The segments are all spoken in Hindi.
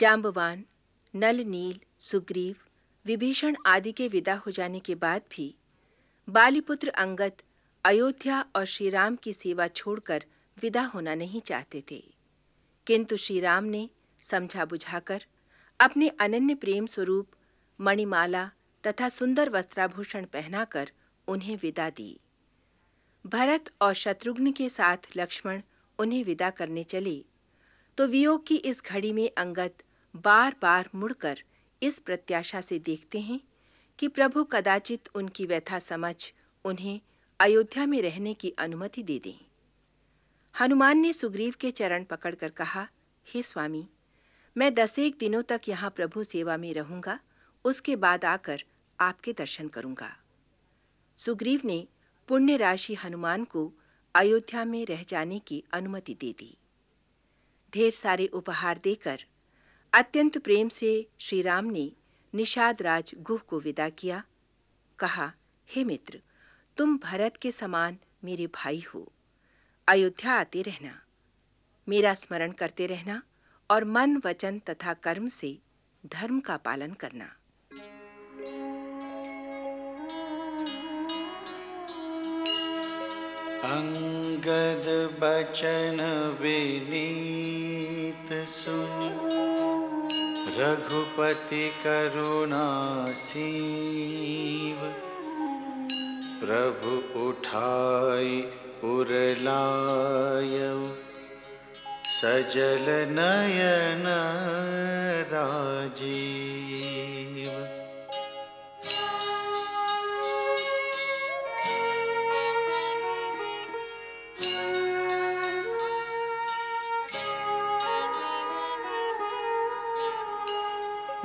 जाम्बवान नल नील, सुग्रीव, विभीषण आदि के विदा हो जाने के बाद भी बालीपुत्र अंगत अयोध्या और श्री राम की सेवा छोड़कर विदा होना नहीं चाहते थे। किंतु श्री राम ने समझा बुझाकर अपने अनन्य प्रेम स्वरूप, मणिमाला तथा सुंदर वस्त्राभूषण पहनाकर उन्हें विदा दी। भरत और शत्रुघ्न के साथ लक्ष्मण उन्हें विदा करने चले। तो वियोग की इस घड़ी में अंगद बार-बार मुड़कर इस प्रत्याशा से देखते हैं कि प्रभु कदाचित उनकी व्यथा समझ उन्हें अयोध्या में रहने की अनुमति दे दें। हनुमान ने सुग्रीव के चरण पकड़कर कहा, हे स्वामी, मैं दसेक दिनों तक यहाँ प्रभु सेवा में रहूँगा, उसके बाद आकर आपके दर्शन करूँगा। सुग्रीव ने पुण्य राशि हनुमान को अयोध्या में रह जाने की अनुमति दे दी। ढेर सारे उपहार देकर अत्यंत प्रेम से श्री राम ने निषाद राज गुह को विदा किया। कहा, हे मित्र, तुम भरत के समान मेरे भाई हो। अयोध्या आते रहना, मेरा स्मरण करते रहना और मन, वचन तथा कर्म से धर्म का पालन करना। अंगद बचन विनीत सुन। रघुपति करुणा सीव प्रभु उठाई उरलाय सजल नयन राजीव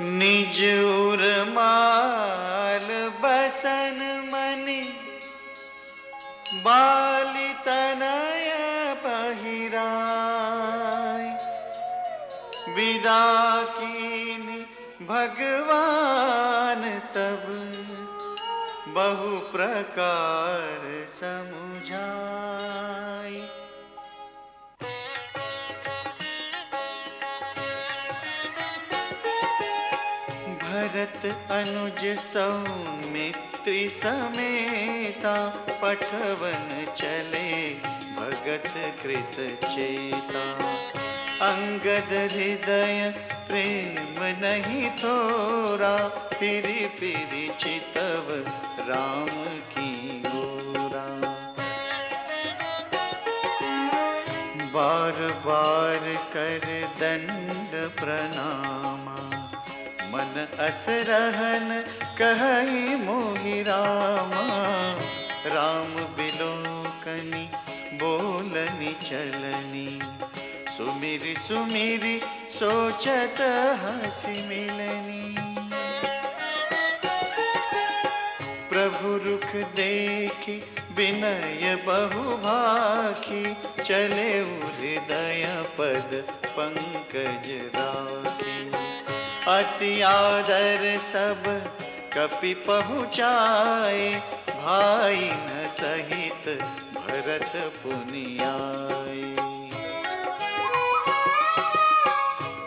निज उर्माल बसन मनि बाली तनय बहिराय विदा कीनि भगवान तब बहु प्रकार समुझाई। भरत अनुज सौमित्री समेता, पठवन चले भगत कृत चेता। अंगद हृदय प्रेम नहीं थोरा, फिरी फिरी चितव राम की गोरा बार बार कर दंड प्रणामा मन असरहन कहि मोहि रामा। राम बिलोकनि बोलनि चलनी। सुमिरि सुमिरि सोचत हसी मिलनी। प्रभु रुख देखी विनय बहु भाखी। चले हृदय पद पंकज राखी। अति आदर सब कपि पहुँचाए, भाई न सहित भरत पुनियाए।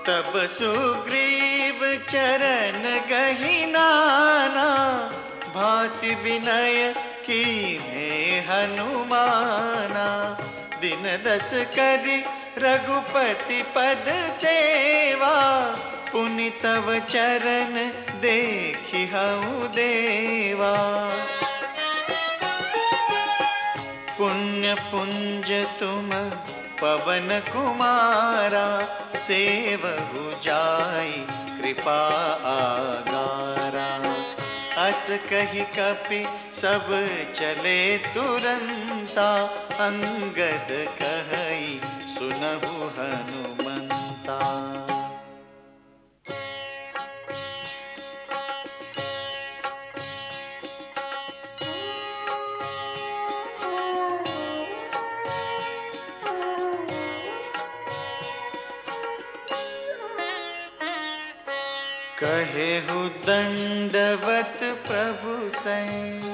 तब सुग्रीव चरण गहिनाना भांति विनय की है हनुमाना। दिन दस करी रघुपति पद सेवा पुनि तव चरण देखि हऊ देवा। पुण्य पुंज तुम पवन कुमारा, सेवहु जाई कृपा आगारा अस कही कपि सब चले तुरंता, अंगद कहई सुनहु हनुमंता। कहेहु दंडवत प्रभु सैन,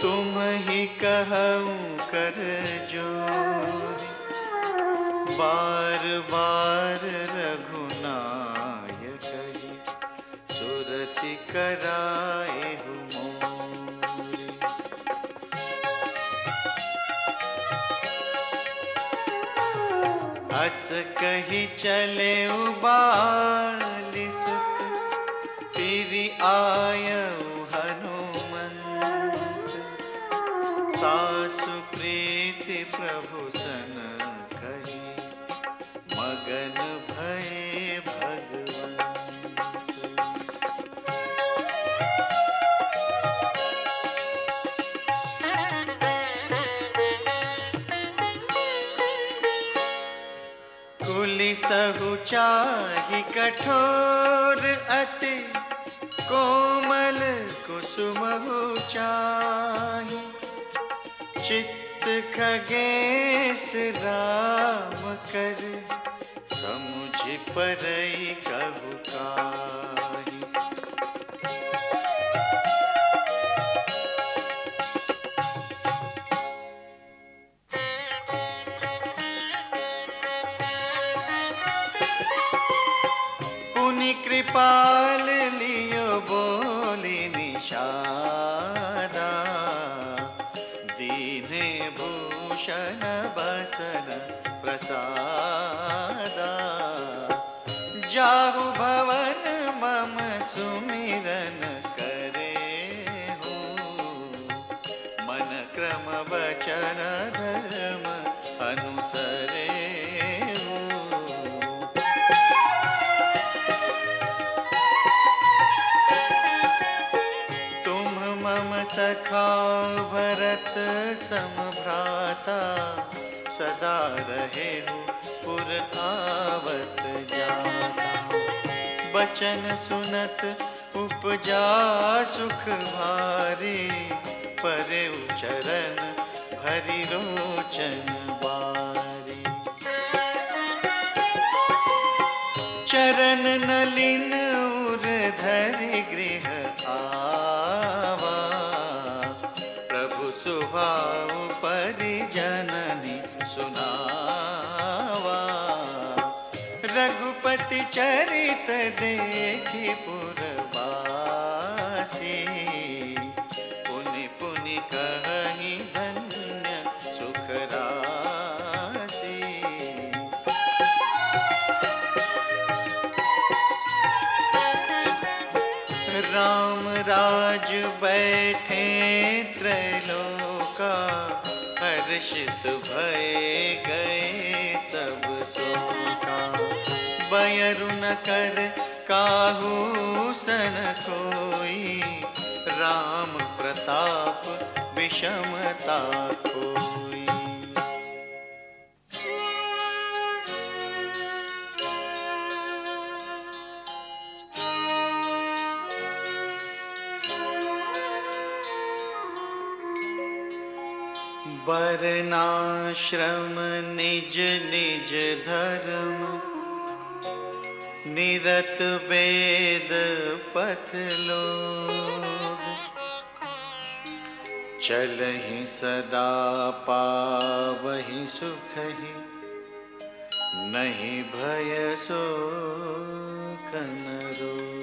तुम ही कहूँ कर जो बार बार रघुनाथ कराए हो मोरे। हस कही चले सुत तेरी आयु हनुमंत तासु प्रीति प्रभु सन कही मगन भय सहु चाहि कठोर अति कोमल कुसुमहु चाहि। चित्त खगेश राम कर समुझ काही। कृपाल लियो बोली निषादा। दीने भूषण बसन प्रसादा। जाहु भवन मम सुमिरन करे हो। मन क्रम वचन धर्म अनुसरे सखा भरत सम भ्राता सदा रहे पुर आवत बचन सुनत उपजा सुख भारी परे चरण भरी रोचन बारी। चरण नलिन उर धरि गृह चरित देखी पुरवासी। पुनि पुनि कहि धन्य सुख राशि राम राज बैठे त्रैलोका, हर्षित भय गए सब सोका। बयरु न कर काहू सन कोई। राम प्रताप विषमता कोई। वर्णाश्रम निज निज धर्म निरत वेद पथ लोग। चलहि सदा पावहि सुखहि नहीं भय सो कन रोग